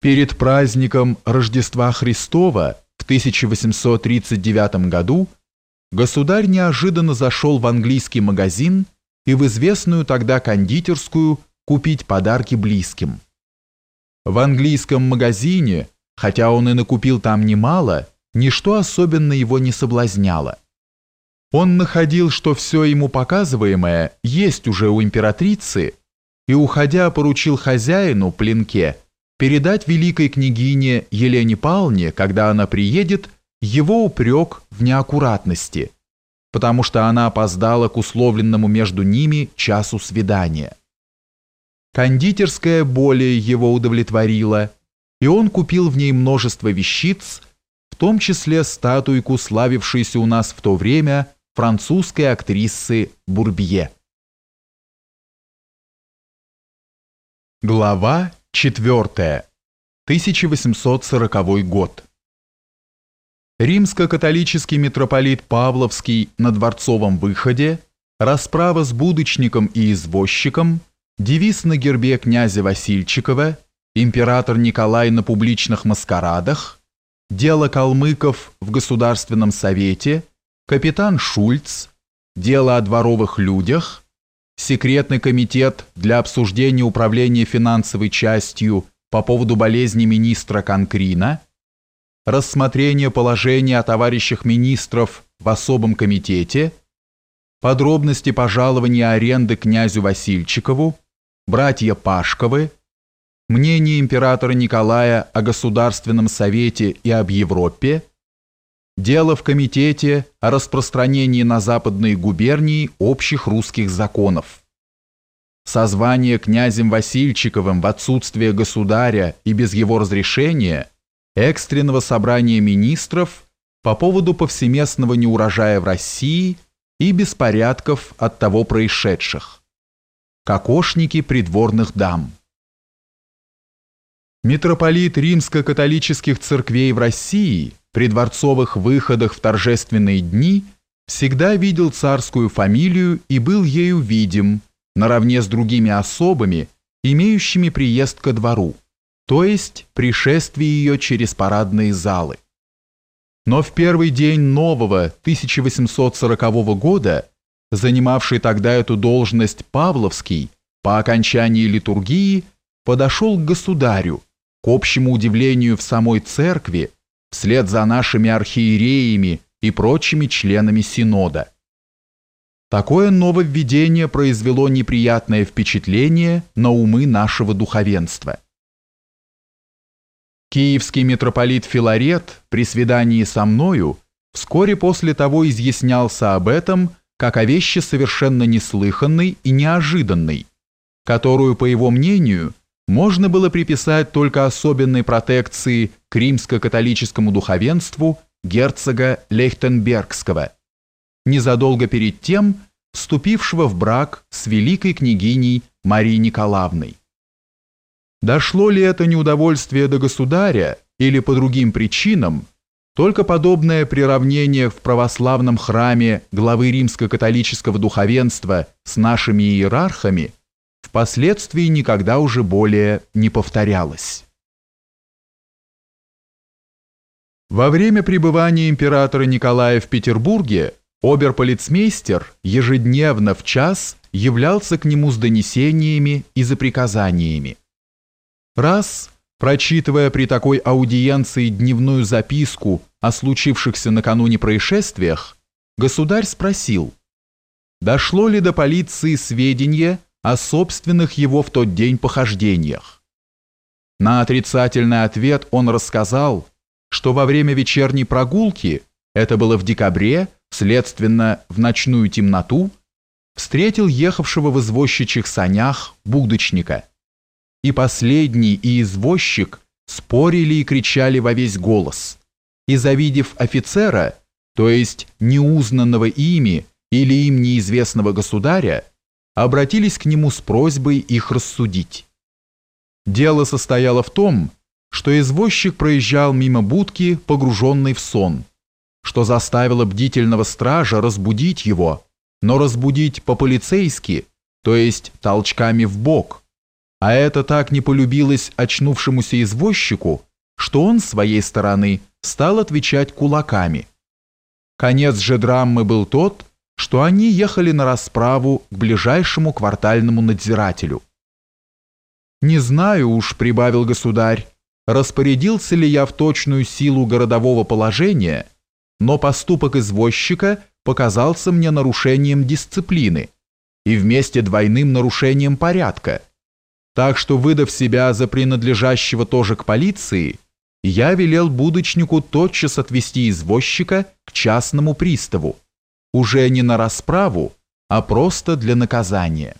Перед праздником Рождества Христова в 1839 году государь неожиданно зашел в английский магазин и в известную тогда кондитерскую купить подарки близким. В английском магазине, хотя он и накупил там немало, ничто особенно его не соблазняло. Он находил, что все ему показываемое есть уже у императрицы, и, уходя, поручил хозяину, Плинке, передать великой княгине Елене Павловне, когда она приедет, его упрек в неаккуратности, потому что она опоздала к условленному между ними часу свидания. Кондитерская более его удовлетворила, и он купил в ней множество вещиц, в том числе статуйку, славившуюся у нас в то время французской актрисы Бурбье. Глава 4. 1840 год. Римско-католический митрополит Павловский на Дворцовом выходе, расправа с будочником и извозчиком, девиз на гербе князя Васильчикова, император Николай на публичных маскарадах, дело калмыков в Государственном совете, капитан Шульц, дело о дворовых людях – секретный комитет для обсуждения управления финансовой частью по поводу болезни министра Конкрина, рассмотрение положения о товарищах министров в особом комитете, подробности пожалования аренды князю Васильчикову, братья Пашковы, мнение императора Николая о Государственном совете и об Европе, Дело в комитете о распространении на западные губернии общих русских законов. Созвание князем Васильчиковым в отсутствие государя и без его разрешения экстренного собрания министров по поводу повсеместного неурожая в России и беспорядков от того происшедших. Кокошники придворных дам. Митрополит римско-католических церквей в России – при дворцовых выходах в торжественные дни всегда видел царскую фамилию и был ею видим, наравне с другими особами, имеющими приезд ко двору, то есть пришествие ее через парадные залы. Но в первый день нового 1840 года, занимавший тогда эту должность Павловский, по окончании литургии, подошел к государю, к общему удивлению в самой церкви, вслед за нашими архиереями и прочими членами Синода. Такое нововведение произвело неприятное впечатление на умы нашего духовенства. Киевский митрополит Филарет при свидании со мною вскоре после того изъяснялся об этом, как о вещи совершенно неслыханной и неожиданной, которую, по его мнению, можно было приписать только особенной протекции к римско-католическому духовенству герцога Лейхтенбергского, незадолго перед тем вступившего в брак с великой княгиней Марией Николаевной. Дошло ли это неудовольствие до государя или по другим причинам, только подобное приравнение в православном храме главы римско-католического духовенства с нашими иерархами – впоследствии никогда уже более не повторялось. Во время пребывания императора Николая в Петербурге оберполицмейстер ежедневно в час являлся к нему с донесениями и за приказаниями. Раз, прочитывая при такой аудиенции дневную записку о случившихся накануне происшествиях, государь спросил, дошло ли до полиции сведения о собственных его в тот день похождениях. На отрицательный ответ он рассказал, что во время вечерней прогулки, это было в декабре, следственно, в ночную темноту, встретил ехавшего в извозчичьих санях будочника. И последний, и извозчик спорили и кричали во весь голос. И завидев офицера, то есть неузнанного ими или им неизвестного государя, обратились к нему с просьбой их рассудить. Дело состояло в том, что извозчик проезжал мимо будки, погруженный в сон, что заставило бдительного стража разбудить его, но разбудить по-полицейски, то есть толчками в бок, А это так не полюбилось очнувшемуся извозчику, что он с своей стороны стал отвечать кулаками. Конец же драмы был тот, что они ехали на расправу к ближайшему квартальному надзирателю. «Не знаю уж», — прибавил государь, распорядился ли я в точную силу городового положения, но поступок извозчика показался мне нарушением дисциплины и вместе двойным нарушением порядка, так что, выдав себя за принадлежащего тоже к полиции, я велел будочнику тотчас отвезти извозчика к частному приставу, уже не на расправу, а просто для наказания.